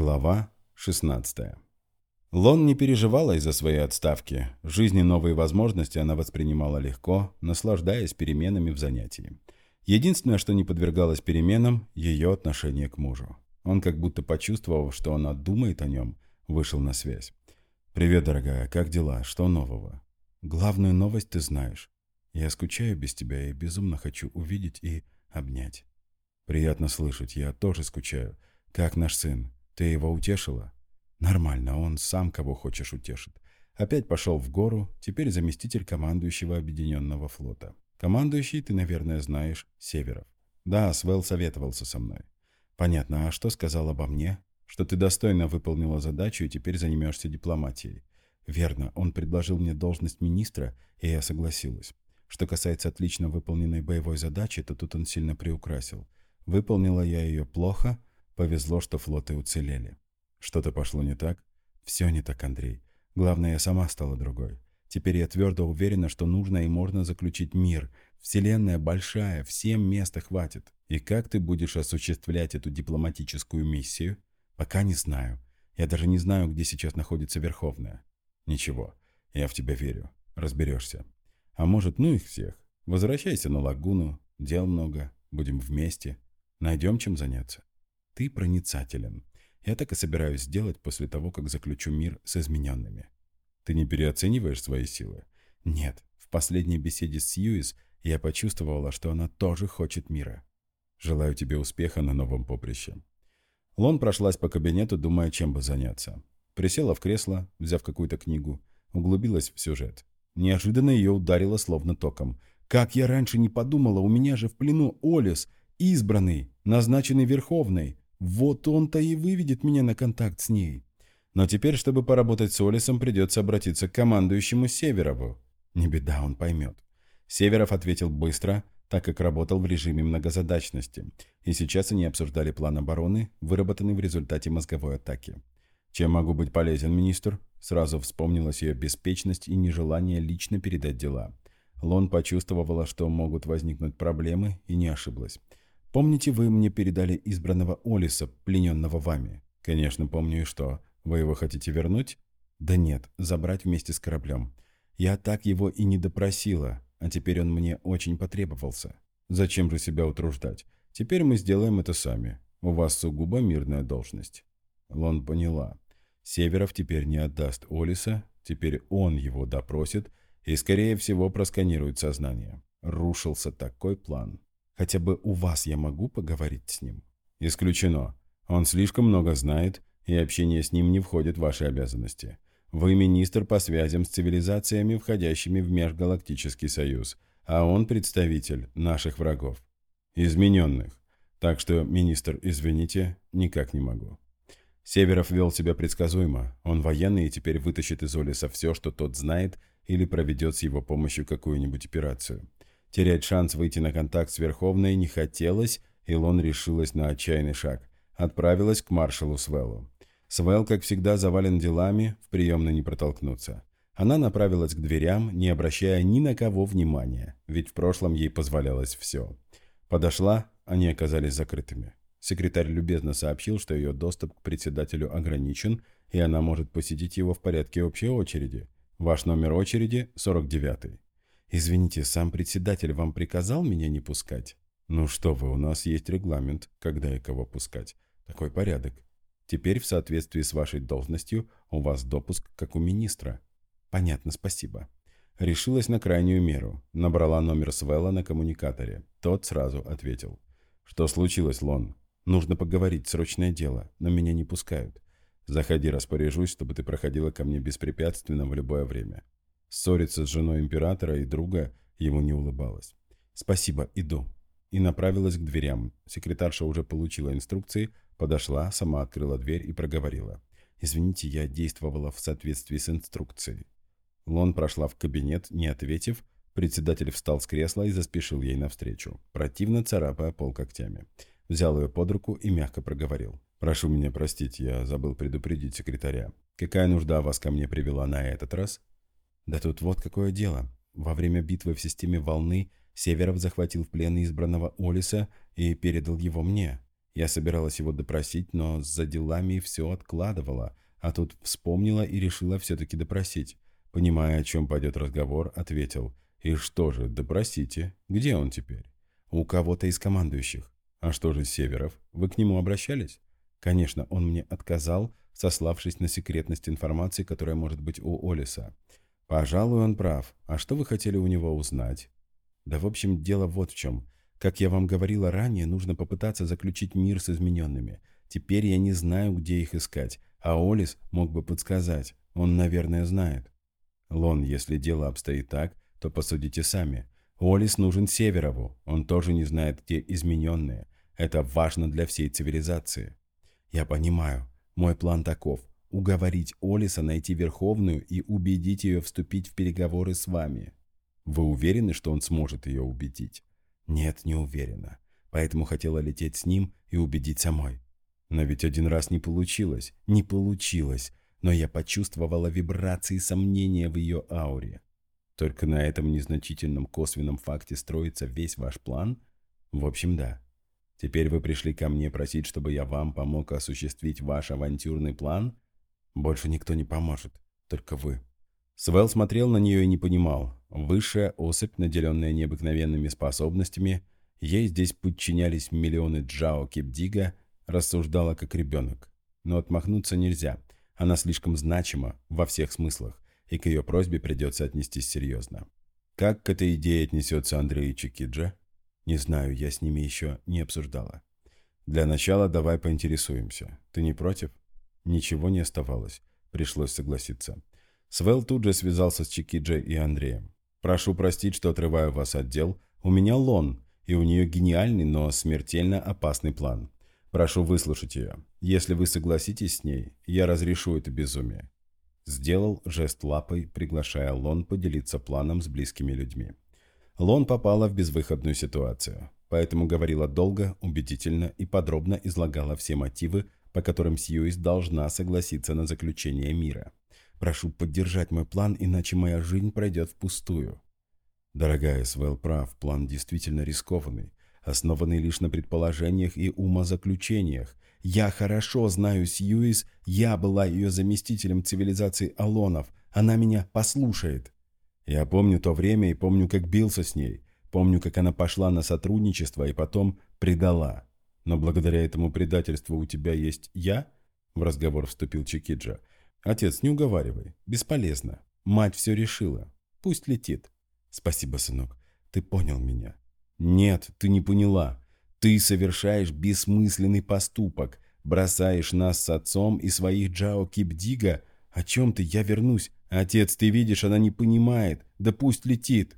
Глава 16. Лон не переживала из-за своей отставки. Жизни новые возможности она воспринимала легко, наслаждаясь переменами в занятии. Единственное, что не подвергалось переменам – ее отношение к мужу. Он, как будто почувствовав, что она думает о нем, вышел на связь. «Привет, дорогая, как дела? Что нового?» «Главную новость ты знаешь. Я скучаю без тебя и безумно хочу увидеть и обнять». «Приятно слышать, я тоже скучаю. Как наш сын? Ты его утешила? Нормально, он сам кого хочешь утешит. Опять пошел в гору, теперь заместитель командующего Объединенного флота. Командующий, ты, наверное, знаешь, Северов. Да, Свел советовался со мной. Понятно, а что сказал обо мне? Что ты достойно выполнила задачу и теперь занимешься дипломатией. Верно, он предложил мне должность министра, и я согласилась. Что касается отлично выполненной боевой задачи, то тут он сильно приукрасил. Выполнила я ее плохо, Повезло, что флоты уцелели. Что-то пошло не так? Все не так, Андрей. Главное, я сама стала другой. Теперь я твердо уверена, что нужно и можно заключить мир. Вселенная большая, всем места хватит. И как ты будешь осуществлять эту дипломатическую миссию? Пока не знаю. Я даже не знаю, где сейчас находится Верховная. Ничего, я в тебя верю. Разберешься. А может, ну их всех. Возвращайся на лагуну. Дел много. Будем вместе. Найдем чем заняться. Ты проницателен. Я так и собираюсь сделать после того, как заключу мир с измененными. Ты не переоцениваешь свои силы? Нет. В последней беседе с Сьюис я почувствовала, что она тоже хочет мира. Желаю тебе успеха на новом поприще. Лон прошлась по кабинету, думая, чем бы заняться. Присела в кресло, взяв какую-то книгу, углубилась в сюжет. Неожиданно ее ударило словно током. «Как я раньше не подумала, у меня же в плену Олис, избранный, назначенный Верховной. Вот он-то и выведет меня на контакт с ней. Но теперь, чтобы поработать с Олисом, придется обратиться к командующему Северову. Не беда, он поймет. Северов ответил быстро, так как работал в режиме многозадачности, и сейчас они обсуждали план обороны, выработанный в результате мозговой атаки. «Чем могу быть полезен, министр?» Сразу вспомнилась ее беспечность и нежелание лично передать дела. Лон почувствовала, что могут возникнуть проблемы, и не ошиблась. Помните, вы мне передали избранного Олиса, плененного вами? Конечно, помню и что. Вы его хотите вернуть? Да нет, забрать вместе с кораблем. Я так его и не допросила, а теперь он мне очень потребовался. Зачем же себя утруждать? Теперь мы сделаем это сами. У вас сугубо мирная должность. Лон поняла. Северов теперь не отдаст Олиса, теперь он его допросит и, скорее всего, просканирует сознание. Рушился такой план. Хотя бы у вас я могу поговорить с ним?» «Исключено. Он слишком много знает, и общение с ним не входит в ваши обязанности. Вы министр по связям с цивилизациями, входящими в Межгалактический Союз, а он представитель наших врагов. Измененных. Так что, министр, извините, никак не могу». Северов вел себя предсказуемо. Он военный и теперь вытащит из Олиса все, что тот знает, или проведет с его помощью какую-нибудь операцию. Терять шанс выйти на контакт с Верховной не хотелось, и Лон решилась на отчаянный шаг. Отправилась к маршалу Свеллу. Свел, как всегда, завален делами, в приемной не протолкнуться. Она направилась к дверям, не обращая ни на кого внимания, ведь в прошлом ей позволялось все. Подошла, они оказались закрытыми. Секретарь любезно сообщил, что ее доступ к председателю ограничен, и она может посетить его в порядке общей очереди. Ваш номер очереди – 49 -й. «Извините, сам председатель вам приказал меня не пускать?» «Ну что вы, у нас есть регламент, когда и кого пускать. Такой порядок. Теперь в соответствии с вашей должностью у вас допуск, как у министра». «Понятно, спасибо». Решилась на крайнюю меру. Набрала номер Свелла на коммуникаторе. Тот сразу ответил. «Что случилось, Лон? Нужно поговорить, срочное дело, но меня не пускают. Заходи, распоряжусь, чтобы ты проходила ко мне беспрепятственно в любое время. Ссориться с женой императора и друга ему не улыбалось. «Спасибо, иду». И направилась к дверям. Секретарша уже получила инструкции, подошла, сама открыла дверь и проговорила. «Извините, я действовала в соответствии с инструкцией». Лон прошла в кабинет, не ответив. Председатель встал с кресла и заспешил ей навстречу, противно царапая пол когтями. Взял ее под руку и мягко проговорил. «Прошу меня простить, я забыл предупредить секретаря. Какая нужда вас ко мне привела на этот раз?» Да тут вот какое дело. Во время битвы в системе волны Северов захватил в плен избранного Олиса и передал его мне. Я собиралась его допросить, но за делами все откладывала, а тут вспомнила и решила все-таки допросить. Понимая, о чем пойдет разговор, ответил. «И что же, допросите. Где он теперь?» «У кого-то из командующих». «А что же Северов? Вы к нему обращались?» «Конечно, он мне отказал, сославшись на секретность информации, которая может быть у Олиса. Пожалуй, он прав. А что вы хотели у него узнать?» «Да, в общем, дело вот в чем. Как я вам говорила ранее, нужно попытаться заключить мир с измененными. Теперь я не знаю, где их искать, а Олис мог бы подсказать. Он, наверное, знает». «Лон, если дело обстоит так, то посудите сами. Олис нужен Северову. Он тоже не знает, где измененные. Это важно для всей цивилизации. Я понимаю. Мой план таков. Уговорить Олиса найти Верховную и убедить ее вступить в переговоры с вами. Вы уверены, что он сможет ее убедить? Нет, не уверена. Поэтому хотела лететь с ним и убедить самой. Но ведь один раз не получилось. Не получилось. Но я почувствовала вибрации сомнения в ее ауре. Только на этом незначительном косвенном факте строится весь ваш план? В общем, да. Теперь вы пришли ко мне просить, чтобы я вам помог осуществить ваш авантюрный план? Больше никто не поможет, только вы. Свел смотрел на нее и не понимал. Высшая особь, наделенная необыкновенными способностями, ей здесь подчинялись миллионы Джао Кипдига, рассуждала как ребенок. Но отмахнуться нельзя. Она слишком значима во всех смыслах и к ее просьбе придется отнестись серьезно. Как к этой идее отнесется Андрей Чикиджа? Не знаю, я с ними еще не обсуждала. Для начала давай поинтересуемся. Ты не против? Ничего не оставалось. Пришлось согласиться. Свел тут же связался с Чикиджей и Андреем. «Прошу простить, что отрываю вас от дел. У меня лон, и у нее гениальный, но смертельно опасный план. Прошу выслушать ее. Если вы согласитесь с ней, я разрешу это безумие. Сделал жест лапой, приглашая Лон поделиться планом с близкими людьми. Лон попала в безвыходную ситуацию, поэтому говорила долго, убедительно и подробно излагала все мотивы, по которым Сьюис должна согласиться на заключение мира. «Прошу поддержать мой план, иначе моя жизнь пройдет впустую». Дорогая, Свел прав, план действительно рискованный, основанный лишь на предположениях и умозаключениях, я хорошо знаю Сьюис, я была ее заместителем цивилизации Алонов. Она меня послушает. Я помню то время и помню, как бился с ней. Помню, как она пошла на сотрудничество и потом предала. Но благодаря этому предательству у тебя есть я? В разговор вступил Чикиджа. Отец, не уговаривай. Бесполезно. Мать все решила. Пусть летит. Спасибо, сынок. Ты понял меня. Нет, ты не поняла. Ты совершаешь бессмысленный поступок, бросаешь нас с отцом и своих Джао Кипдига. О чем ты? Я вернусь. Отец, ты видишь, она не понимает. Да пусть летит.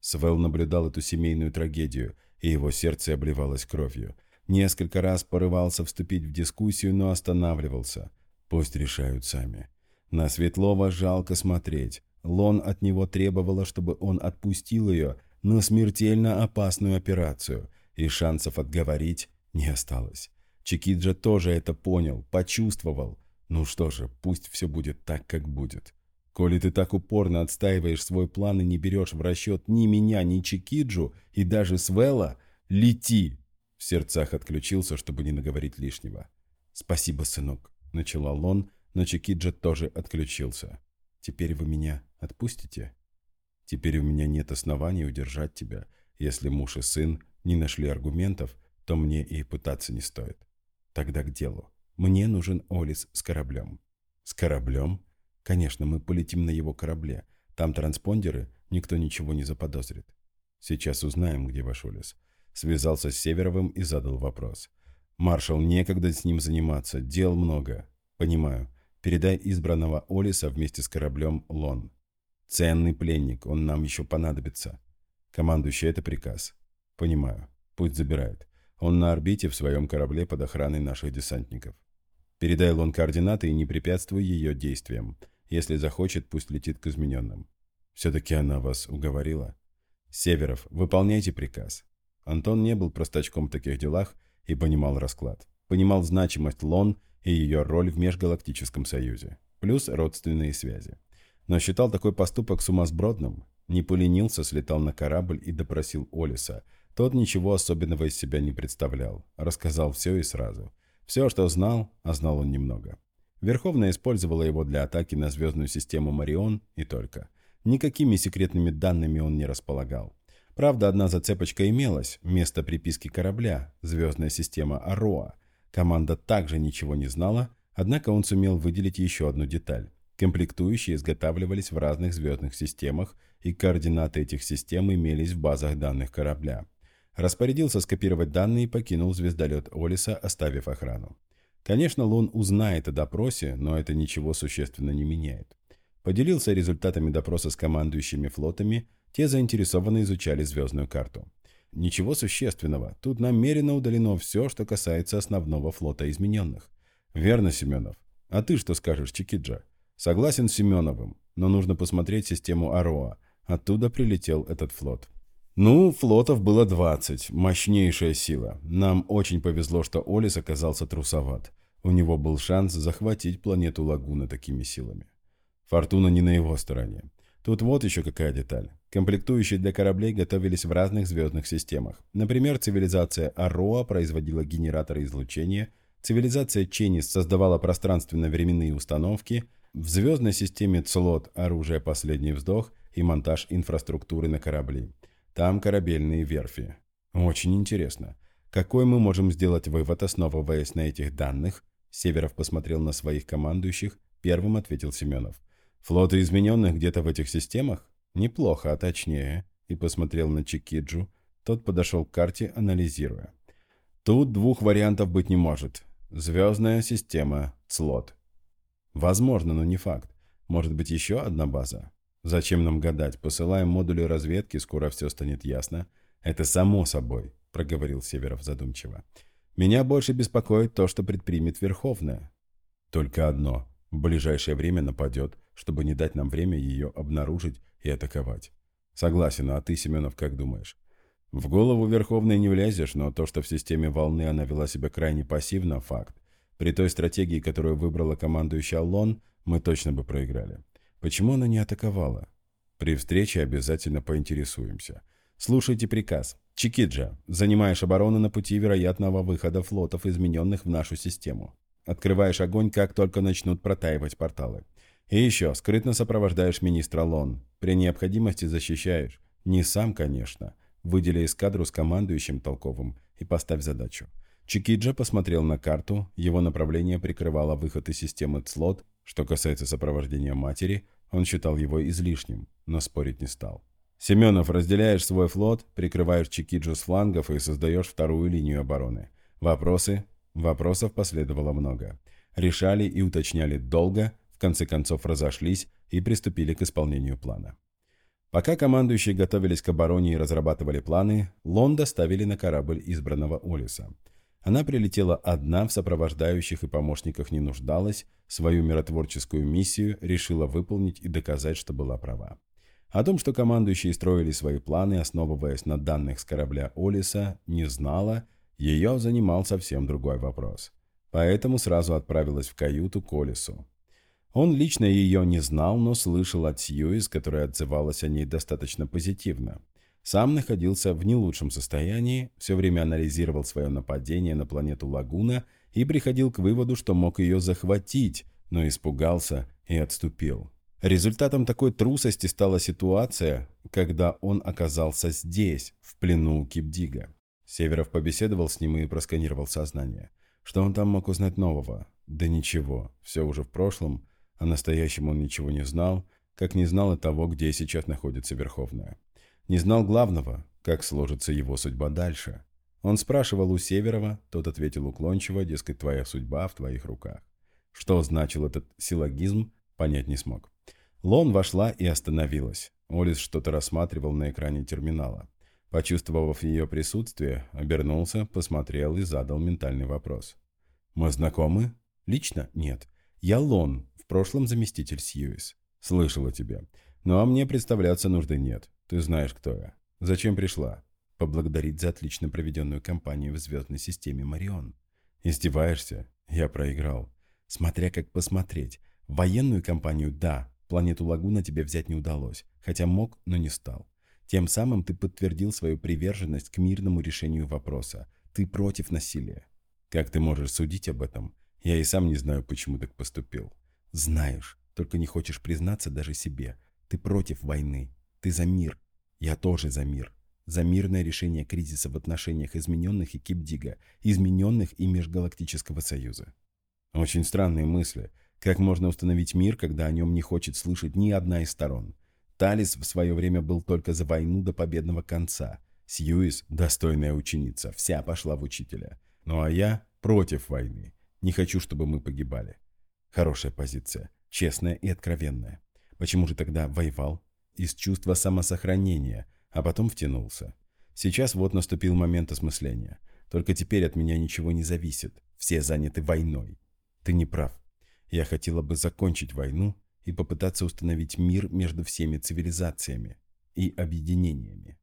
Свел наблюдал эту семейную трагедию, и его сердце обливалось кровью. Несколько раз порывался вступить в дискуссию, но останавливался. Пусть решают сами. На Светлова жалко смотреть. Лон от него требовала, чтобы он отпустил ее на смертельно опасную операцию – и шансов отговорить не осталось. Чикиджа тоже это понял, почувствовал. Ну что же, пусть все будет так, как будет. Коли ты так упорно отстаиваешь свой план и не берешь в расчет ни меня, ни Чикиджу, и даже Свела, лети!» В сердцах отключился, чтобы не наговорить лишнего. «Спасибо, сынок», — начала Лон, но Чикиджа тоже отключился. «Теперь вы меня отпустите?» «Теперь у меня нет оснований удержать тебя, если муж и сын не нашли аргументов, то мне и пытаться не стоит. Тогда к делу. Мне нужен Олис с кораблем. С кораблем? Конечно, мы полетим на его корабле. Там транспондеры, никто ничего не заподозрит. Сейчас узнаем, где ваш Олис. Связался с Северовым и задал вопрос. «Маршал, некогда с ним заниматься, дел много». «Понимаю. Передай избранного Олиса вместе с кораблем Лон. Ценный пленник, он нам еще понадобится. Командующий, это приказ. «Понимаю. Пусть забирает. Он на орбите в своем корабле под охраной наших десантников. Передай Лон координаты и не препятствуй ее действиям. Если захочет, пусть летит к измененным. Все-таки она вас уговорила. Северов, выполняйте приказ». Антон не был простачком в таких делах и понимал расклад. Понимал значимость Лон и ее роль в межгалактическом союзе. Плюс родственные связи. Но считал такой поступок сумасбродным. Не поленился, слетал на корабль и допросил Олиса – Тот ничего особенного из себя не представлял, рассказал все и сразу. Все, что знал, а знал он немного. Верховная использовала его для атаки на звездную систему Марион и только. Никакими секретными данными он не располагал. Правда, одна зацепочка имелась – место приписки корабля, звездная система Ароа. Команда также ничего не знала, однако он сумел выделить еще одну деталь. Комплектующие изготавливались в разных звездных системах, и координаты этих систем имелись в базах данных корабля. Распорядился скопировать данные и покинул звездолет Олиса, оставив охрану. Конечно, Лун узнает о допросе, но это ничего существенно не меняет. Поделился результатами допроса с командующими флотами, те заинтересованно изучали звездную карту. Ничего существенного, тут намеренно удалено все, что касается основного флота измененных. Верно, Семенов. А ты что скажешь, Чикиджа? Согласен с Семеновым, но нужно посмотреть систему Ароа. Оттуда прилетел этот флот. Ну, флотов было 20. Мощнейшая сила. Нам очень повезло, что Олис оказался трусоват. У него был шанс захватить планету Лагуна такими силами. Фортуна не на его стороне. Тут вот еще какая деталь. Комплектующие для кораблей готовились в разных звездных системах. Например, цивилизация Ароа производила генераторы излучения, цивилизация Ченис создавала пространственно-временные установки, в звездной системе Цлот – оружие «Последний вздох» и монтаж инфраструктуры на корабли. Там корабельные верфи. Очень интересно. Какой мы можем сделать вывод, основываясь на этих данных? Северов посмотрел на своих командующих, первым ответил Семенов. Флоты измененных где-то в этих системах? Неплохо, а точнее. И посмотрел на Чикиджу. Тот подошел к карте, анализируя. Тут двух вариантов быть не может. Звездная система, Цлот. Возможно, но не факт. Может быть еще одна база? Зачем нам гадать? Посылаем модули разведки, скоро все станет ясно. Это само собой, проговорил Северов задумчиво. Меня больше беспокоит то, что предпримет Верховная. Только одно. В ближайшее время нападет, чтобы не дать нам время ее обнаружить и атаковать. Согласен, а ты, Семенов, как думаешь? В голову Верховной не влезешь, но то, что в системе волны она вела себя крайне пассивно, факт. При той стратегии, которую выбрала командующая Аллон, мы точно бы проиграли. Почему она не атаковала? При встрече обязательно поинтересуемся. Слушайте приказ. Чикиджа, занимаешь оборону на пути вероятного выхода флотов, измененных в нашу систему. Открываешь огонь, как только начнут протаивать порталы. И еще, скрытно сопровождаешь министра Лон. При необходимости защищаешь. Не сам, конечно. Выдели эскадру с командующим толковым и поставь задачу. Чикиджа посмотрел на карту, его направление прикрывало выход из системы Цлот. Что касается сопровождения матери, он считал его излишним, но спорить не стал. «Семенов, разделяешь свой флот, прикрываешь Чикиджу с флангов и создаешь вторую линию обороны. Вопросы?» Вопросов последовало много. Решали и уточняли долго, конце концов разошлись и приступили к исполнению плана. Пока командующие готовились к обороне и разрабатывали планы, Лон доставили на корабль избранного Олиса – она прилетела одна, в сопровождающих и помощниках не нуждалась, свою миротворческую миссию решила выполнить и доказать, что была права. О том, что командующие строили свои планы, основываясь на данных с корабля Олиса, не знала, ее занимал совсем другой вопрос. Поэтому сразу отправилась в каюту к Олису. Он лично ее не знал, но слышал от Сьюис, которая отзывалась о ней достаточно позитивно. Сам находился в не лучшем состоянии, все время анализировал свое нападение на планету Лагуна и приходил к выводу, что мог ее захватить, но испугался и отступил. Результатом такой трусости стала ситуация, когда он оказался здесь, в плену у Кипдига. Северов побеседовал с ним и просканировал сознание. Что он там мог узнать нового? Да ничего, все уже в прошлом, о настоящем он ничего не знал, как не знал и того, где сейчас находится Верховная. Не знал главного, как сложится его судьба дальше. Он спрашивал у Северова, тот ответил уклончиво, дескать, твоя судьба в твоих руках. Что значил этот силлогизм, понять не смог. Лон вошла и остановилась. Олис что-то рассматривал на экране терминала. Почувствовав ее присутствие, обернулся, посмотрел и задал ментальный вопрос. «Мы знакомы?» «Лично? Нет. Я Лон, прошлом заместитель Сьюис. Слышал о тебе. Ну а мне представляться нужды нет. Ты знаешь, кто я. Зачем пришла? Поблагодарить за отлично проведенную кампанию в звездной системе Марион. Издеваешься? Я проиграл. Смотря как посмотреть. Военную кампанию – да. Планету Лагуна тебе взять не удалось. Хотя мог, но не стал. Тем самым ты подтвердил свою приверженность к мирному решению вопроса. Ты против насилия. Как ты можешь судить об этом? Я и сам не знаю, почему так поступил. Знаешь, только не хочешь признаться даже себе. Ты против войны. Ты за мир. Я тоже за мир. За мирное решение кризиса в отношениях измененных и Кипдига, измененных и Межгалактического Союза. Очень странные мысли. Как можно установить мир, когда о нем не хочет слышать ни одна из сторон? Талис в свое время был только за войну до победного конца. Сьюис, достойная ученица, вся пошла в учителя. Ну а я против войны. Не хочу, чтобы мы погибали. Хорошая позиция, честная и откровенная. Почему же тогда воевал? Из чувства самосохранения, а потом втянулся. Сейчас вот наступил момент осмысления. Только теперь от меня ничего не зависит. Все заняты войной. Ты не прав. Я хотела бы закончить войну и попытаться установить мир между всеми цивилизациями и объединениями.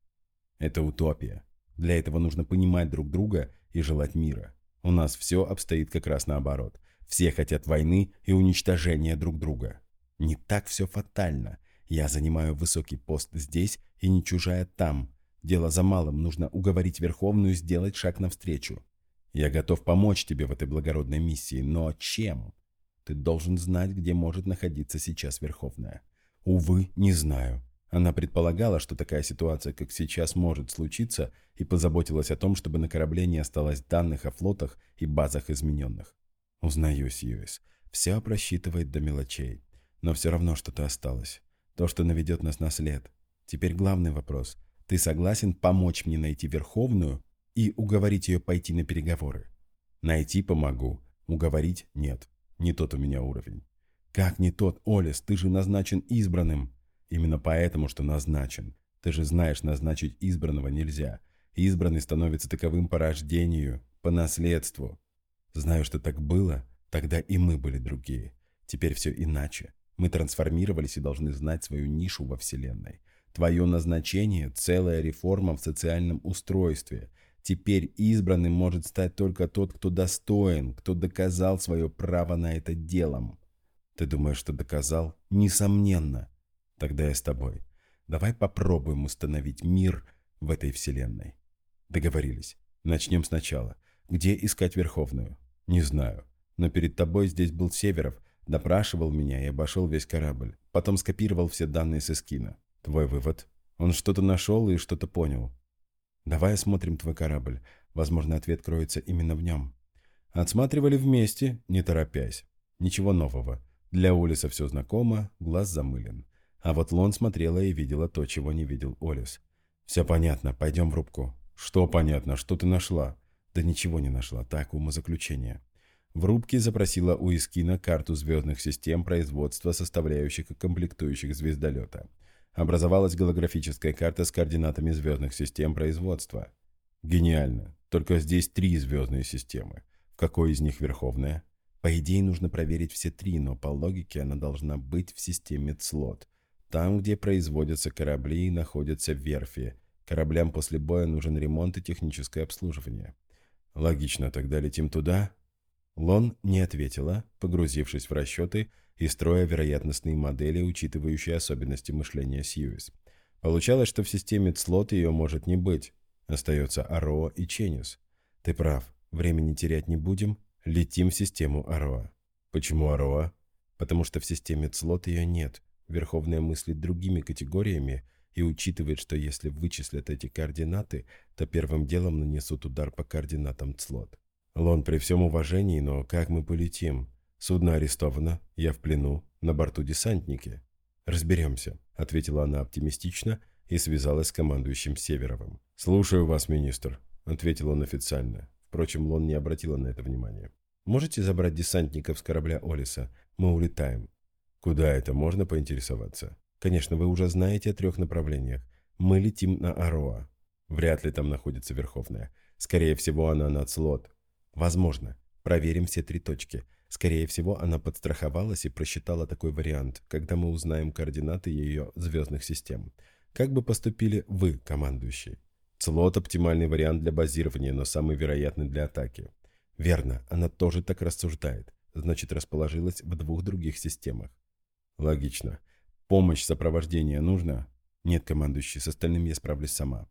Это утопия. Для этого нужно понимать друг друга и желать мира. У нас все обстоит как раз наоборот. Все хотят войны и уничтожения друг друга. Не так все фатально. Я занимаю высокий пост здесь и не чужая там. Дело за малым, нужно уговорить Верховную сделать шаг навстречу. Я готов помочь тебе в этой благородной миссии, но чем? Ты должен знать, где может находиться сейчас Верховная. Увы, не знаю. Она предполагала, что такая ситуация, как сейчас, может случиться, и позаботилась о том, чтобы на корабле не осталось данных о флотах и базах измененных. Узнаю, Сьюис. Все просчитывает до мелочей. Но все равно что-то осталось. То, что наведет нас на след. Теперь главный вопрос. Ты согласен помочь мне найти Верховную и уговорить ее пойти на переговоры? Найти помогу. Уговорить – нет. Не тот у меня уровень. Как не тот, Олес? Ты же назначен избранным. Именно поэтому, что назначен. Ты же знаешь, назначить избранного нельзя. Избранный становится таковым по рождению, по наследству. Знаю, что так было, тогда и мы были другие. Теперь все иначе. Мы трансформировались и должны знать свою нишу во Вселенной. Твое назначение – целая реформа в социальном устройстве. Теперь избранным может стать только тот, кто достоин, кто доказал свое право на это делом. Ты думаешь, что доказал? Несомненно. Тогда я с тобой. Давай попробуем установить мир в этой вселенной. Договорились. Начнем сначала. Где искать Верховную? Не знаю. Но перед тобой здесь был Северов, допрашивал меня и обошел весь корабль. Потом скопировал все данные с эскина. Твой вывод? Он что-то нашел и что-то понял. Давай осмотрим твой корабль. Возможно, ответ кроется именно в нем. Отсматривали вместе, не торопясь. Ничего нового. Для Улиса все знакомо, глаз замылен. А вот Лон смотрела и видела то, чего не видел Олис. «Все понятно, пойдем в рубку». «Что понятно? Что ты нашла?» «Да ничего не нашла, так, умозаключение». В рубке запросила у Искина карту звездных систем производства, составляющих и комплектующих звездолета. Образовалась голографическая карта с координатами звездных систем производства. Гениально. Только здесь три звездные системы. В какой из них верховная? По идее, нужно проверить все три, но по логике она должна быть в системе ЦЛОТ. Там, где производятся корабли и находятся верфи. Кораблям после боя нужен ремонт и техническое обслуживание. Логично, тогда летим туда? Лон не ответила, погрузившись в расчеты и строя вероятностные модели, учитывающие особенности мышления Сьюис. Получалось, что в системе Цлот ее может не быть. Остается Ароа и Ченис. Ты прав, времени терять не будем, летим в систему Ароа. Почему Ароа? Потому что в системе Цлот ее нет. Верховная мыслит другими категориями и учитывает, что если вычислят эти координаты, то первым делом нанесут удар по координатам ЦЛОТ. Лон, при всем уважении, но как мы полетим? Судно арестовано, я в плену, на борту десантники. Разберемся, ответила она оптимистично и связалась с командующим Северовым. «Слушаю вас, министр», — ответил он официально. Впрочем, Лон не обратила на это внимания. «Можете забрать десантников с корабля Олиса? Мы улетаем. Куда это, можно поинтересоваться? Конечно, вы уже знаете о трех направлениях. Мы летим на Ароа. Вряд ли там находится Верховная. Скорее всего, она на Цлот. Возможно. Проверим все три точки. Скорее всего, она подстраховалась и просчитала такой вариант, когда мы узнаем координаты ее звездных систем. Как бы поступили вы, командующий? Цлот – оптимальный вариант для базирования, но самый вероятный для атаки. Верно, она тоже так рассуждает. Значит, расположилась в двух других системах. Логично. Помощь сопровождения нужна? «Нет, командующий, с остальным я справлюсь сама».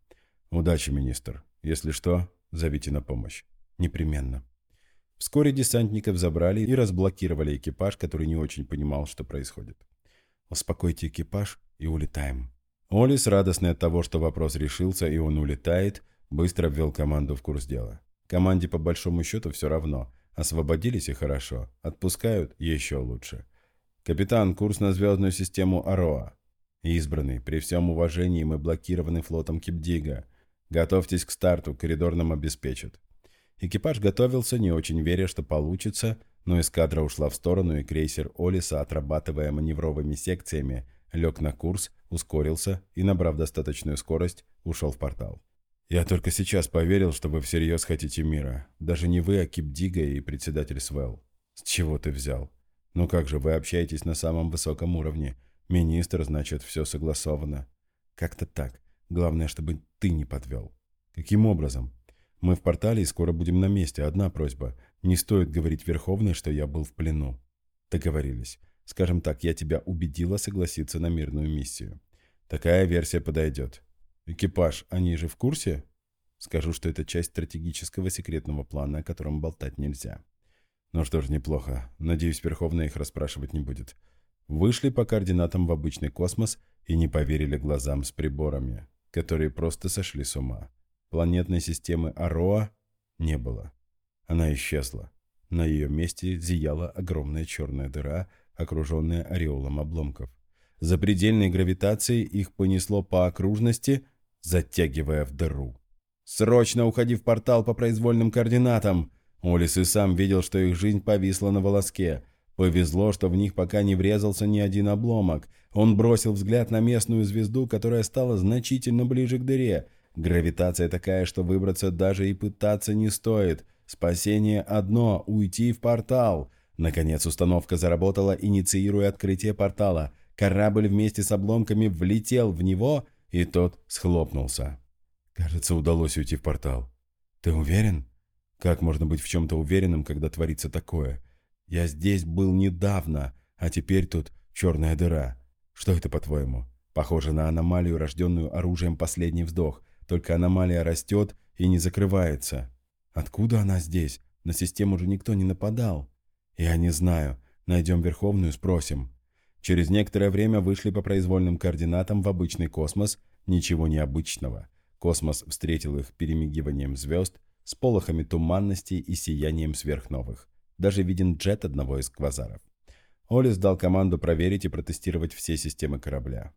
«Удачи, министр. Если что, зовите на помощь». «Непременно». Вскоре десантников забрали и разблокировали экипаж, который не очень понимал, что происходит. «Успокойте экипаж и улетаем». Олис, радостный от того, что вопрос решился и он улетает, быстро ввел команду в курс дела. Команде по большому счету все равно. Освободились и хорошо. Отпускают еще лучше. «Капитан, курс на звездную систему Ароа. Избранный, при всем уважении мы блокированы флотом Кипдига. Готовьтесь к старту, коридор нам обеспечат». Экипаж готовился, не очень веря, что получится, но эскадра ушла в сторону, и крейсер Олиса, отрабатывая маневровыми секциями, лег на курс, ускорился и, набрав достаточную скорость, ушел в портал. «Я только сейчас поверил, что вы всерьез хотите мира. Даже не вы, а Кипдига и председатель Свел. С чего ты взял? Ну как же, вы общаетесь на самом высоком уровне. Министр, значит, все согласовано. Как-то так. Главное, чтобы ты не подвел. Каким образом? Мы в портале и скоро будем на месте. Одна просьба. Не стоит говорить Верховной, что я был в плену. Договорились. Скажем так, я тебя убедила согласиться на мирную миссию. Такая версия подойдет. Экипаж, они же в курсе? Скажу, что это часть стратегического секретного плана, о котором болтать нельзя. Ну что ж, неплохо. Надеюсь, Верховная их расспрашивать не будет. Вышли по координатам в обычный космос и не поверили глазам с приборами, которые просто сошли с ума. Планетной системы Ароа не было. Она исчезла. На ее месте зияла огромная черная дыра, окруженная ореолом обломков. За предельной гравитацией их понесло по окружности, затягивая в дыру. «Срочно уходи в портал по произвольным координатам!» Олис и сам видел, что их жизнь повисла на волоске. Повезло, что в них пока не врезался ни один обломок. Он бросил взгляд на местную звезду, которая стала значительно ближе к дыре – Гравитация такая, что выбраться даже и пытаться не стоит. Спасение одно – уйти в портал. Наконец установка заработала, инициируя открытие портала. Корабль вместе с обломками влетел в него, и тот схлопнулся. Кажется, удалось уйти в портал. Ты уверен? Как можно быть в чем-то уверенным, когда творится такое? Я здесь был недавно, а теперь тут черная дыра. Что это, по-твоему? Похоже на аномалию, рожденную оружием «Последний вздох». Только аномалия растет и не закрывается. Откуда она здесь? На систему же никто не нападал. Я не знаю. Найдем Верховную, спросим. Через некоторое время вышли по произвольным координатам в обычный космос. Ничего необычного. Космос встретил их перемигиванием звезд, с полохами туманности и сиянием сверхновых. Даже виден джет одного из квазаров. Олис дал команду проверить и протестировать все системы корабля.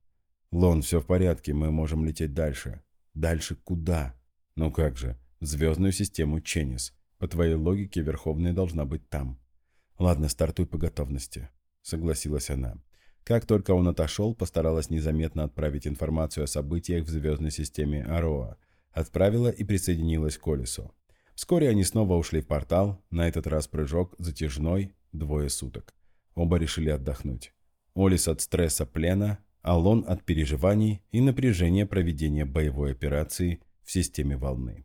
«Лон, все в порядке, мы можем лететь дальше. Дальше куда? Ну как же, в звездную систему Ченнис. По твоей логике, Верховная должна быть там. Ладно, стартуй по готовности, согласилась она. Как только он отошел, постаралась незаметно отправить информацию о событиях в звездной системе Ароа. Отправила и присоединилась к Олису. Вскоре они снова ушли в портал, на этот раз прыжок затяжной, двое суток. Оба решили отдохнуть. Олис от стресса плена, Алон от переживаний и напряжения проведения боевой операции в системе волны.